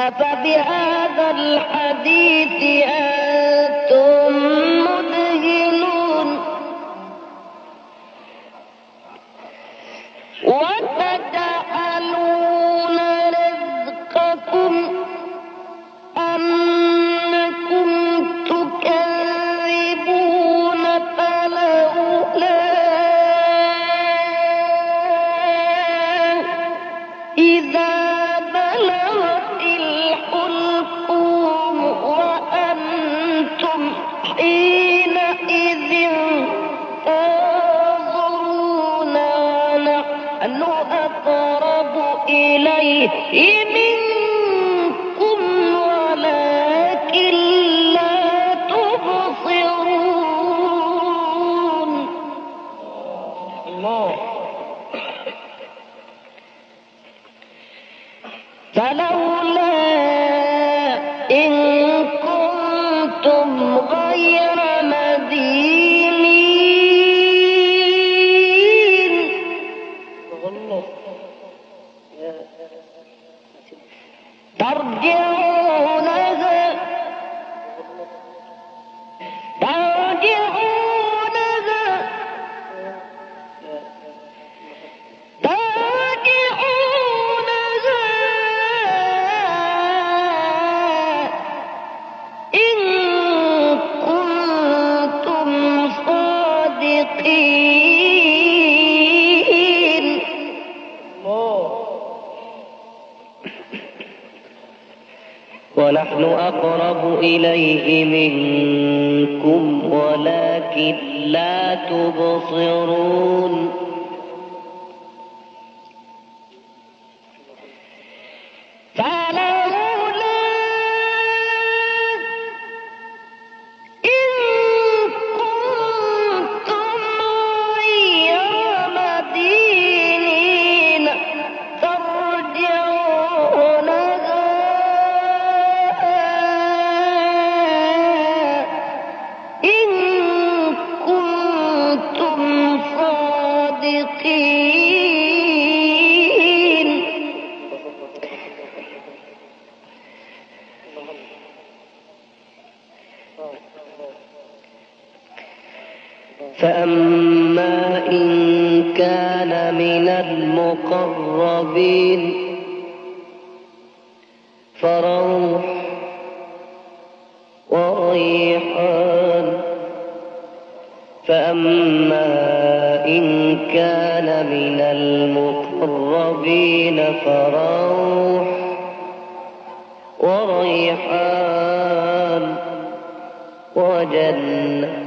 أفبهذا الحديث أنتم فلولا إن كنتم غير أقرب إليه منكم ولكن لا تبصرون. من المقربين. فروح وريحان. فأما إن كان من المقربين فروح وريحان. وجنة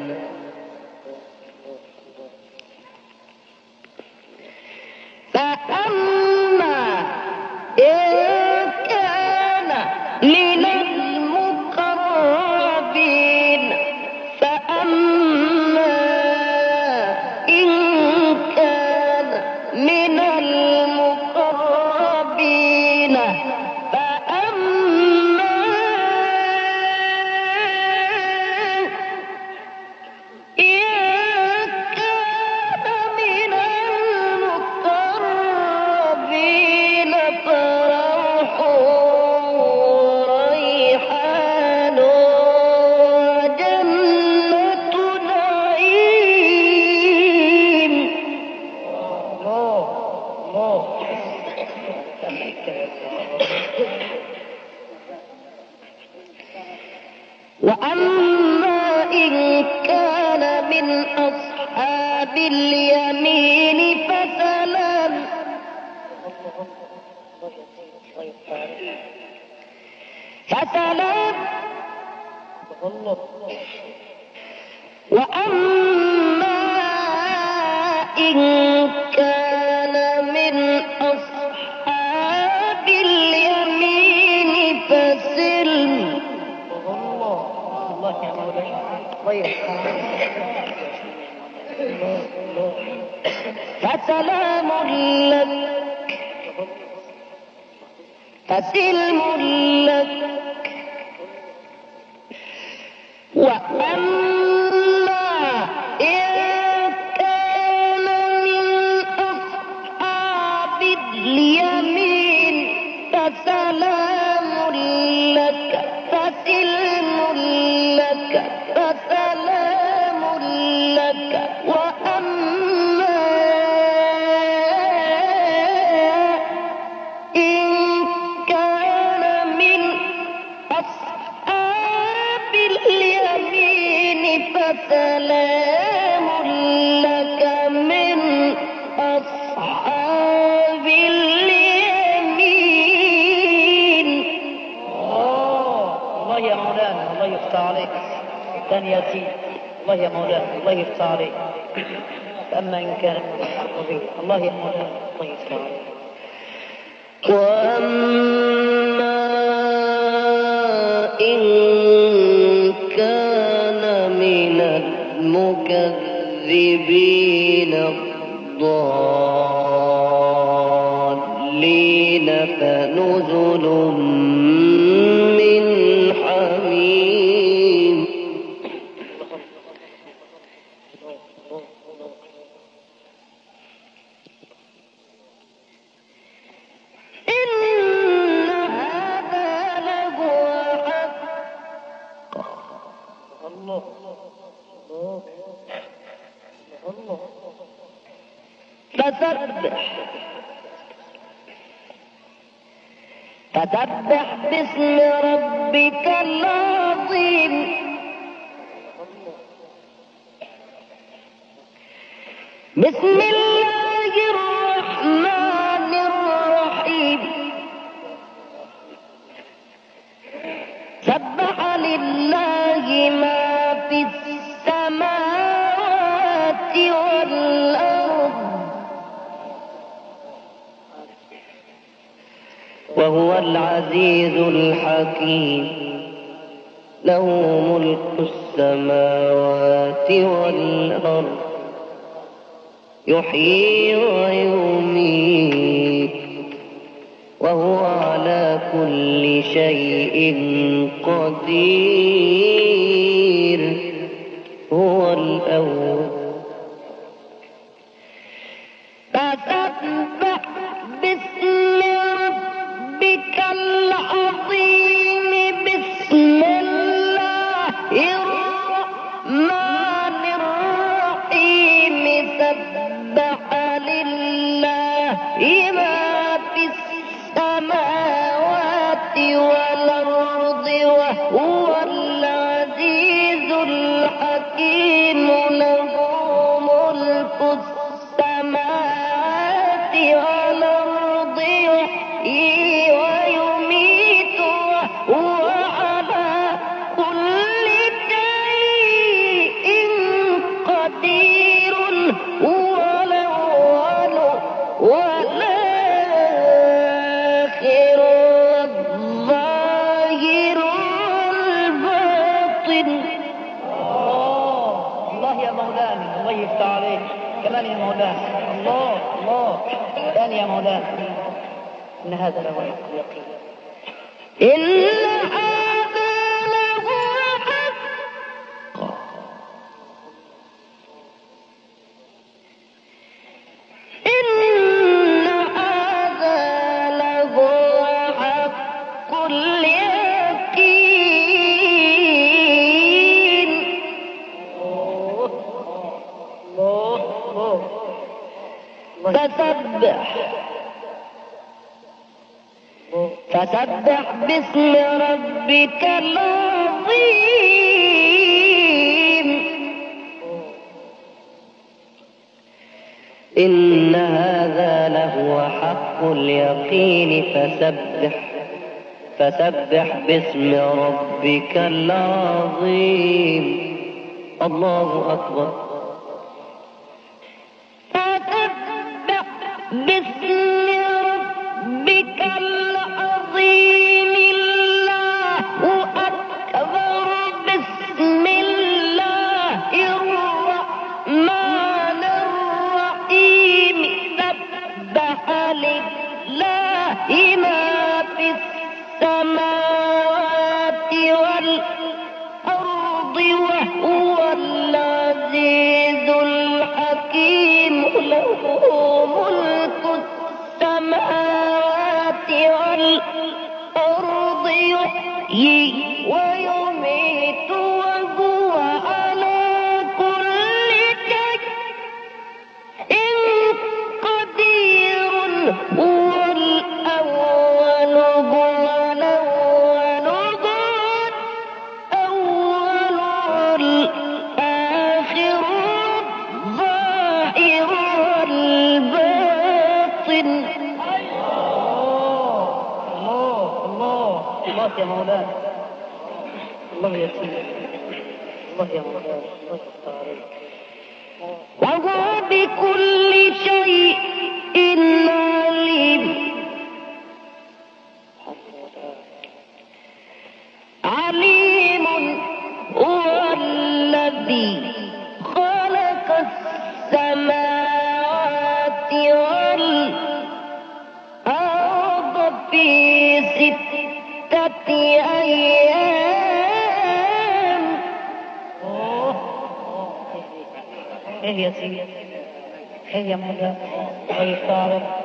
وأما إن كان من أصحاب اليمين فسلام فسلام وأما فسلام لك. فسلم لك. يا سيدي الله يا مولانا الله يفتح عليك. فأما إن كان من الحق به الله يا مولانا الله يفتح عليك. وأما المكذبين الضالين فنزل فسبح فسبح باسم ربك العظيم. الحكيم له ملك السماوات والأرض. يحيي ويميت. وهو على كل شيء قدير. إن هذا لهو الحق اليقين. إن هذا لهو حق إن هذا لهو حق اليقين. الله الله فسبح. فسبح باسم ربك العظيم. إن هذا لهو حق اليقين. فسبح فسبح باسم ربك العظيم. الله أكبر.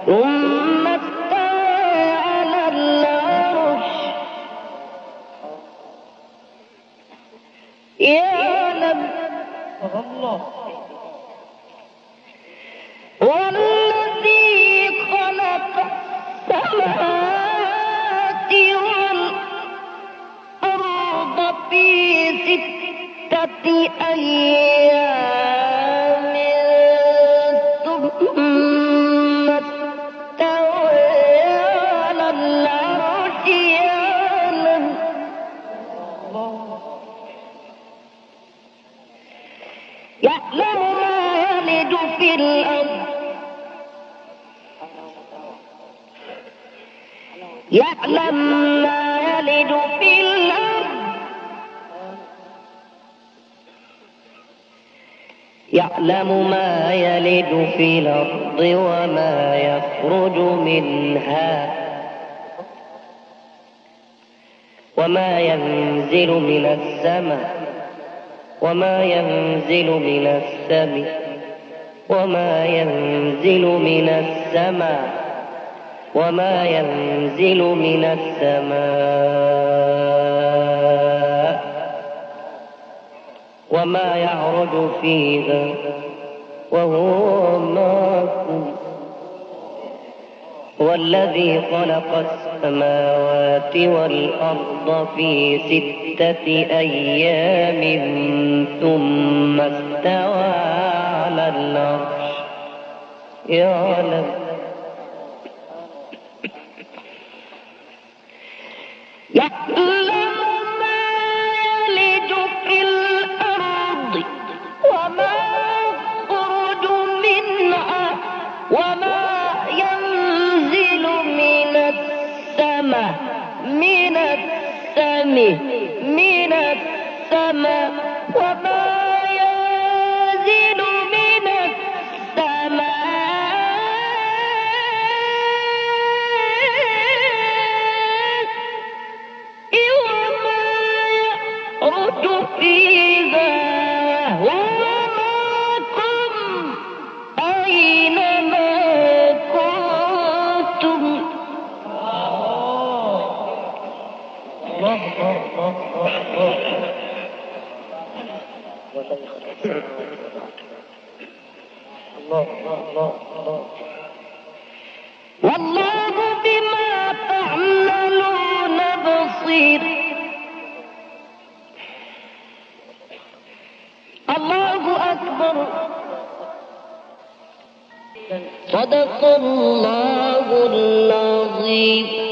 ثم استوى على العرش. يعلم الله والذي خلق السماوات والأرض في ستة أيام. ثم يعلم ما يلج في الأرض وما يخرج منها وما ينزل من السماء وما ينزل من السماء وما ينزل من السماء وما ينزل من السماء وما يعرج فيها وهو معكم والذي خلق السماوات والأرض في ستة أيام ثم استوى على العرش. يعلم يعلم الله الله الله والله بما تعملون بصير. الله أكبر. صدق الله العظيم.